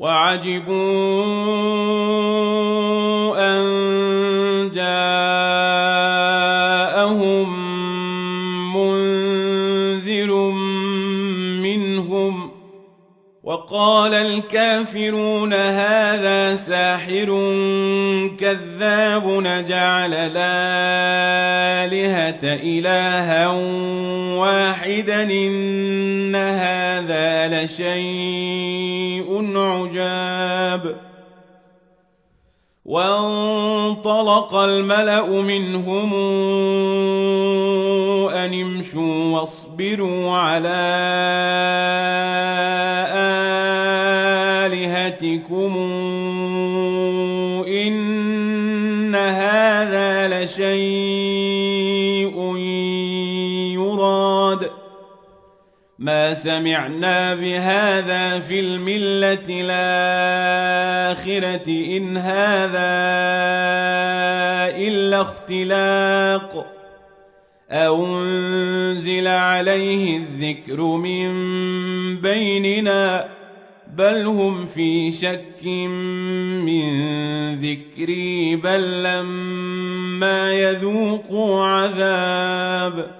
وعجبوا أن جاءهم منذر منهم وقال الكافرون هذا ساحر كذاب نجعل الآلهة إلها واحدا إن هذا لشيء عجاب وانطلق الملأ منهم أن امشوا واصبروا على ما سمعنا بهذا في الملة الآخرة إن هذا إلا اختلاق أنزل عليه الذكر من بيننا بل هم في شك من ذكري بل لما يذوقوا عذاب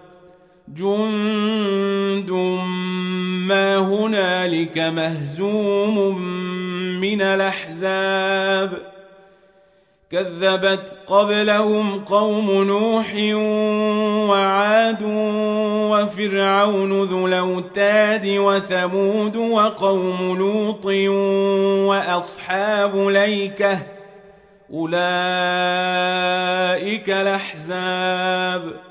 جند ما هنالك مهزوم من الأحزاب كذبت قبلهم قوم نوح وعاد وفرعون ذو الأوتاد وثمود وقوم لوط وأصحاب ليكة أولئك الأحزاب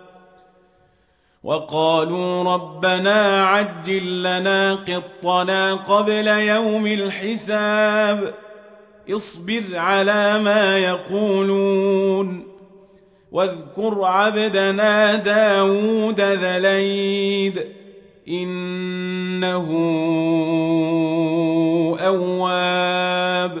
وقالوا ربنا عجل لنا قطنا قبل يوم الحساب اصبر على ما يقولون واذكر عبدنا داود ذليد إنه أواب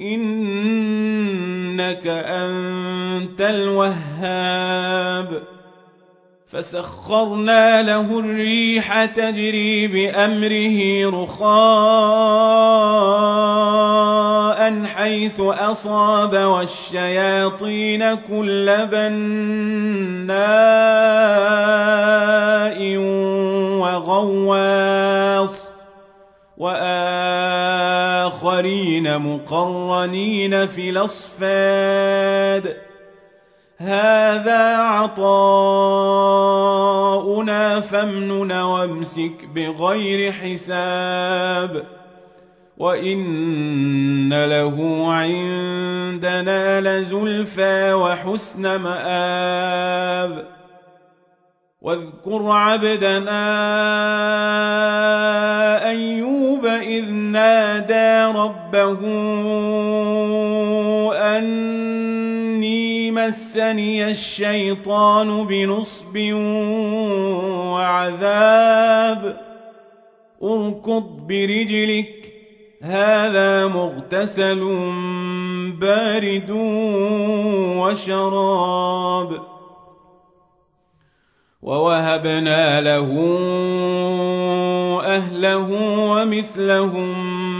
إنك أنت الوهاب. فسخرنا له الريح تجري بأمره رخاء حيث أصاب والشياطين كل بناء وغواص. وآخرين مقرنين في الأصفاد هذا عطاؤنا فامنن وامسك بغير حساب وإن له عندنا لزلفى وحسن مآب واذكر عبدنا ربه أني مسني الشيطان بنصب وعذاب. اركض برجلك هذا مغتسل بارد وشراب. ووهبنا له أهله ومثلهم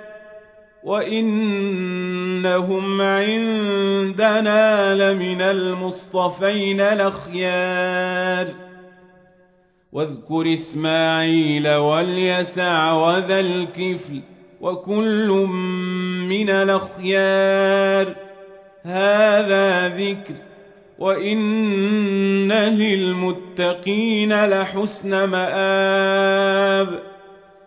وإنهم عندنا لمن المصطفين الأخيار واذكر إسماعيل واليسع وذا الكفل وكل من الأخيار هذا ذكر وإن للمتقين لحسن مآب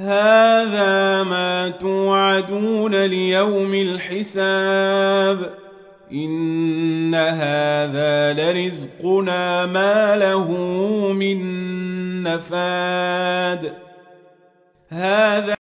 هذا ما توعدون ليوم الحساب. إن هذا لرزقنا ما له من نفاد. هذا